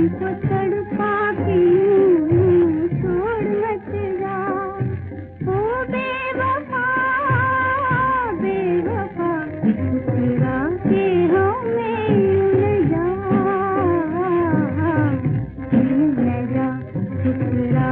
तो तड़पा क्यों छोड़ मत जा ओ बेवफा बेवफा ठुकरा के हमें न जा। न जा ठुकरा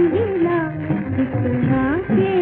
रंगीला कितना के